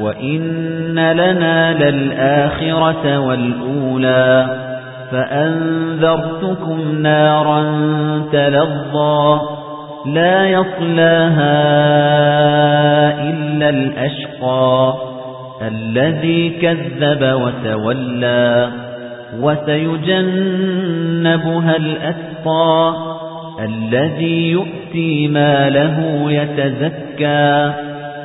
وإن لنا للآخرة والأولى فأنذرتكم نارا تلظى لا يصلاها إلا الأشقى الذي كذب وتولى وسيجنبها الأتقى الذي يؤتي ماله يتزكى